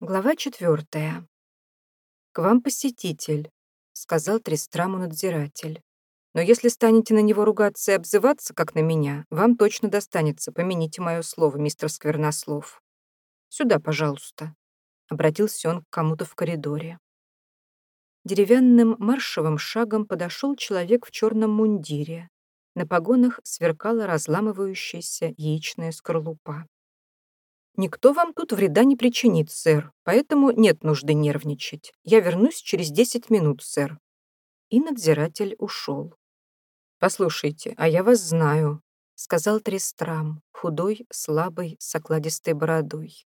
Глава четвертая. «К вам посетитель», — сказал Тристраму надзиратель. «Но если станете на него ругаться и обзываться, как на меня, вам точно достанется, помяните мое слово, мистер Сквернослов. Сюда, пожалуйста», — обратился он к кому-то в коридоре. Деревянным маршевым шагом подошел человек в черном мундире. На погонах сверкала разламывающаяся яичная скорлупа. «Никто вам тут вреда не причинит, сэр, поэтому нет нужды нервничать. Я вернусь через десять минут, сэр». И надзиратель ушел. «Послушайте, а я вас знаю», — сказал Тристрам, худой, слабый, с окладистой бородой.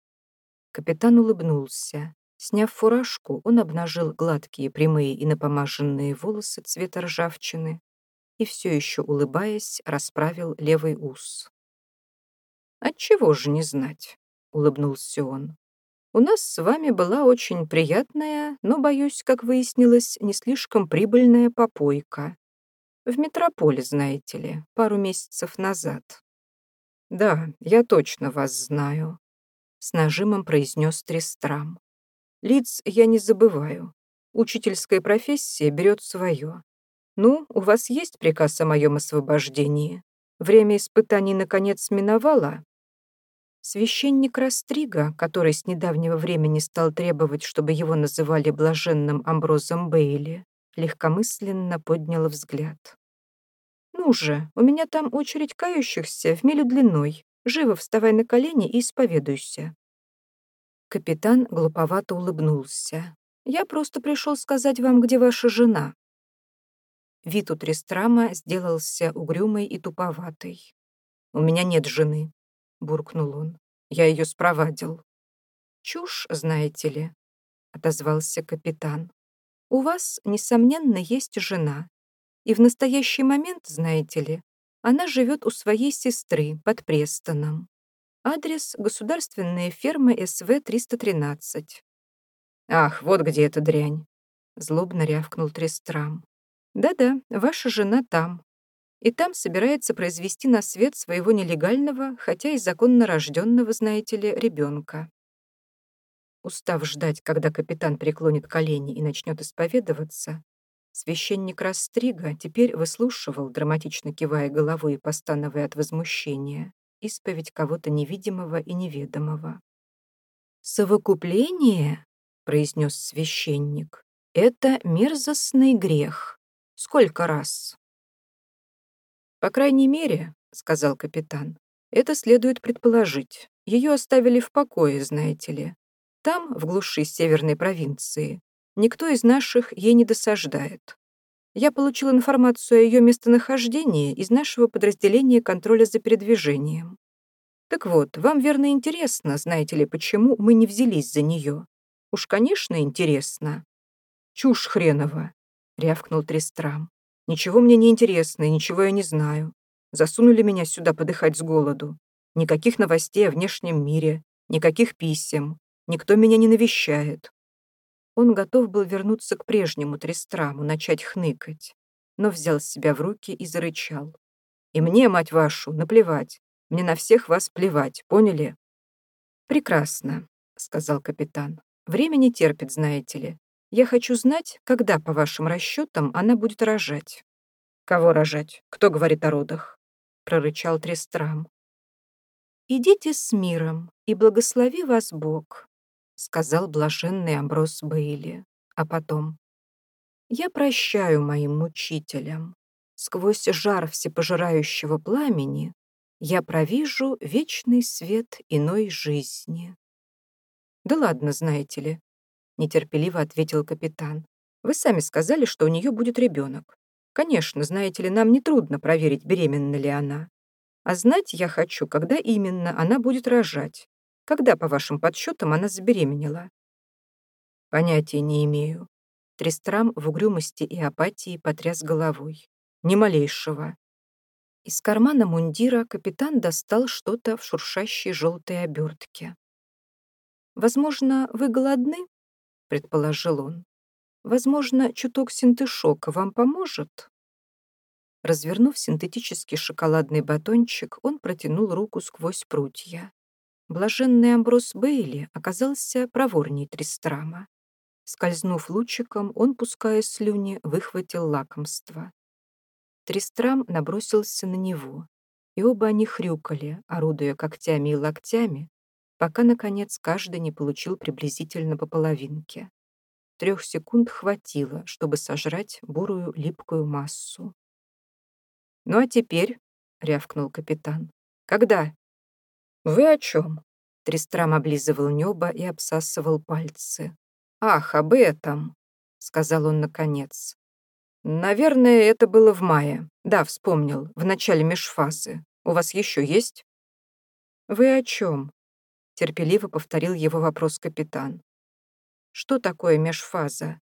Капитан улыбнулся. Сняв фуражку, он обнажил гладкие, прямые и напомаженные волосы цвета ржавчины и, все еще улыбаясь, расправил левый ус. «Отчего же не знать?» Улыбнулся он. У нас с вами была очень приятная, но, боюсь, как выяснилось, не слишком прибыльная попойка. В метрополе, знаете ли, пару месяцев назад. Да, я точно вас знаю, с нажимом произнес Трестрам. Лиц я не забываю. Учительская профессия берет свое. Ну, у вас есть приказ о моем освобождении? Время испытаний наконец миновало? Священник Растрига, который с недавнего времени стал требовать, чтобы его называли блаженным Амброзом Бейли, легкомысленно поднял взгляд. «Ну же, у меня там очередь кающихся в милю длиной. Живо вставай на колени и исповедуйся». Капитан глуповато улыбнулся. «Я просто пришел сказать вам, где ваша жена». Вид у Трестрама сделался угрюмый и туповатый. «У меня нет жены», буркнул он. «Я ее спровадил». «Чушь, знаете ли», — отозвался капитан. «У вас, несомненно, есть жена. И в настоящий момент, знаете ли, она живет у своей сестры под Престоном. Адрес — государственная ферма СВ-313». «Ах, вот где эта дрянь!» — злобно рявкнул Трестрам. «Да-да, ваша жена там, и там собирается произвести на свет своего нелегального, хотя и законно рожденного, знаете ли, ребенка. Устав ждать, когда капитан преклонит колени и начнет исповедоваться, священник Растрига теперь выслушивал, драматично кивая головой и постановая от возмущения, исповедь кого-то невидимого и неведомого. «Совокупление», — произнес священник, — «это мерзостный грех. Сколько раз?» «По крайней мере», — сказал капитан, — «это следует предположить. Ее оставили в покое, знаете ли. Там, в глуши северной провинции, никто из наших ей не досаждает. Я получил информацию о ее местонахождении из нашего подразделения контроля за передвижением. Так вот, вам верно интересно, знаете ли, почему мы не взялись за нее? Уж, конечно, интересно. Чушь хренова, рявкнул Трестрам. Ничего мне не интересно и ничего я не знаю. Засунули меня сюда подыхать с голоду. Никаких новостей о внешнем мире, никаких писем. Никто меня не навещает. Он готов был вернуться к прежнему Трестраму, начать хныкать, но взял себя в руки и зарычал. «И мне, мать вашу, наплевать. Мне на всех вас плевать, поняли?» «Прекрасно», — сказал капитан. «Время не терпит, знаете ли. Я хочу знать, когда, по вашим расчетам, она будет рожать». «Кого рожать? Кто говорит о родах?» — прорычал Трестрам. «Идите с миром, и благослови вас Бог», — сказал блаженный Амброс Бейли. А потом. «Я прощаю моим мучителям. Сквозь жар всепожирающего пламени я провижу вечный свет иной жизни». Да ладно, знаете ли, нетерпеливо ответил капитан. Вы сами сказали, что у нее будет ребенок. Конечно, знаете ли, нам нетрудно проверить, беременна ли она. А знать я хочу, когда именно она будет рожать. Когда, по вашим подсчетам, она забеременела? Понятия не имею. Трестрам в угрюмости и апатии потряс головой. Ни малейшего. Из кармана мундира капитан достал что-то в шуршащей желтой обертке. «Возможно, вы голодны?» Предположил он. Возможно, чуток синтешока вам поможет? Развернув синтетический шоколадный батончик, он протянул руку сквозь прутья. Блаженный Амброс Бейли оказался проворней Тристрама. Скользнув лучиком, он, пуская слюни, выхватил лакомство. Тристрам набросился на него, и оба они хрюкали, орудуя когтями и локтями, пока, наконец, каждый не получил приблизительно по половинке. Трех секунд хватило, чтобы сожрать бурую липкую массу. «Ну а теперь», — рявкнул капитан, — «когда?» «Вы о чем?» Тристрам облизывал небо и обсасывал пальцы. «Ах, об этом!» — сказал он наконец. «Наверное, это было в мае. Да, вспомнил, в начале межфазы. У вас еще есть?» «Вы о чем?» — терпеливо повторил его вопрос капитан. «Что такое межфаза?»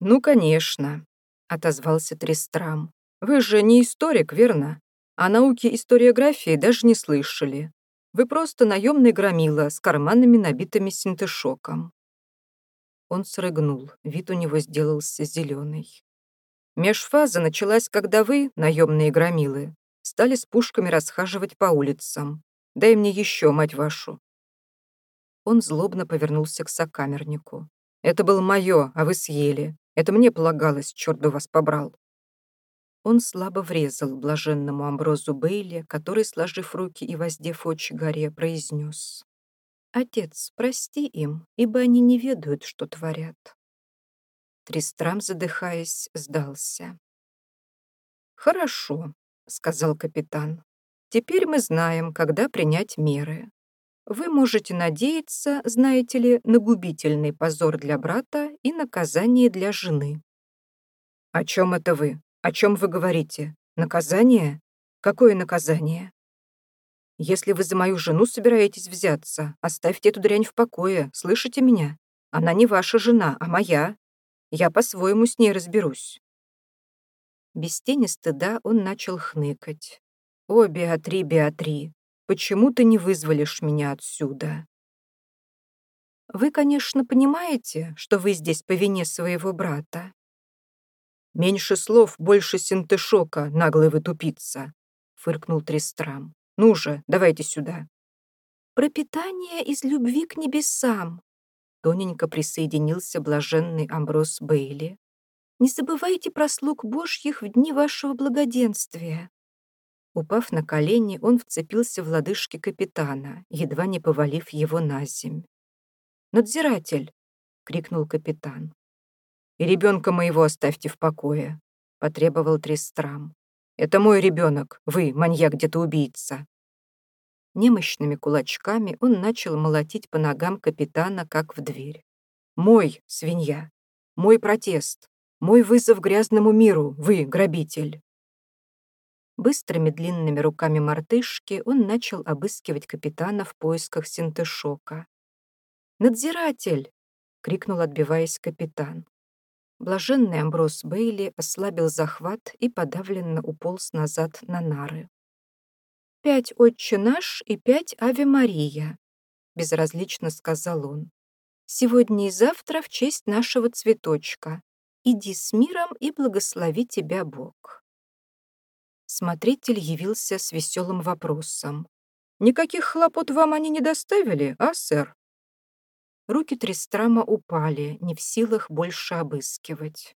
«Ну, конечно», — отозвался Тристрам. «Вы же не историк, верно? О науке историографии даже не слышали. Вы просто наемный громила с карманами, набитыми синтешоком. Он срыгнул, вид у него сделался зеленый. Межфаза началась, когда вы, наемные громилы, стали с пушками расхаживать по улицам. Дай мне еще, мать вашу. Он злобно повернулся к сокамернику. Это было мое, а вы съели. Это мне полагалось, черт бы вас побрал. Он слабо врезал блаженному Амброзу Бейли, который, сложив руки и воздев очи горе, произнес. «Отец, прости им, ибо они не ведают, что творят». Тристрам, задыхаясь, сдался. «Хорошо», — сказал капитан. «Теперь мы знаем, когда принять меры. Вы можете надеяться, знаете ли, на губительный позор для брата и наказание для жены». «О чем это вы?» «О чем вы говорите? Наказание? Какое наказание?» «Если вы за мою жену собираетесь взяться, оставьте эту дрянь в покое, слышите меня? Она не ваша жена, а моя. Я по-своему с ней разберусь». Без тени стыда он начал хныкать. «О, Беатри, Беатри, почему ты не вызволишь меня отсюда?» «Вы, конечно, понимаете, что вы здесь по вине своего брата?» «Меньше слов, больше синтешока, наглый вы тупица», — фыркнул Тристрам. «Ну же, давайте сюда». «Пропитание из любви к небесам», — тоненько присоединился блаженный Амброс Бейли. «Не забывайте про слуг Божьих в дни вашего благоденствия». Упав на колени, он вцепился в лодыжки капитана, едва не повалив его на земь. «Надзиратель!» — крикнул капитан. «И ребенка моего оставьте в покое», — потребовал Тристрам. «Это мой ребенок, вы, маньяк где-то убийца». Немощными кулачками он начал молотить по ногам капитана, как в дверь. «Мой, свинья! Мой протест! Мой вызов грязному миру, вы, грабитель!» Быстрыми длинными руками мартышки он начал обыскивать капитана в поисках синтешока. «Надзиратель!» — крикнул, отбиваясь капитан. Блаженный Амброс Бейли ослабил захват и подавленно уполз назад на нары. «Пять Отче наш и пять Аве Мария», — безразлично сказал он. «Сегодня и завтра в честь нашего цветочка. Иди с миром и благослови тебя Бог». Смотритель явился с веселым вопросом. «Никаких хлопот вам они не доставили, а, сэр?» Руки Тристрама упали, не в силах больше обыскивать.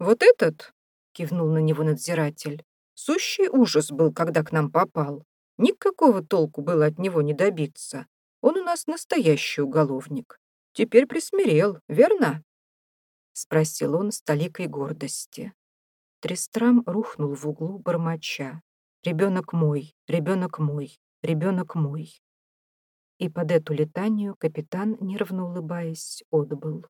«Вот этот?» — кивнул на него надзиратель. «Сущий ужас был, когда к нам попал. Никакого толку было от него не добиться. Он у нас настоящий уголовник. Теперь присмирел, верно?» — спросил он с толикой гордости. Тристрам рухнул в углу бормоча. «Ребенок мой, ребенок мой, ребенок мой». И под эту летанию капитан, нервно улыбаясь, отбыл.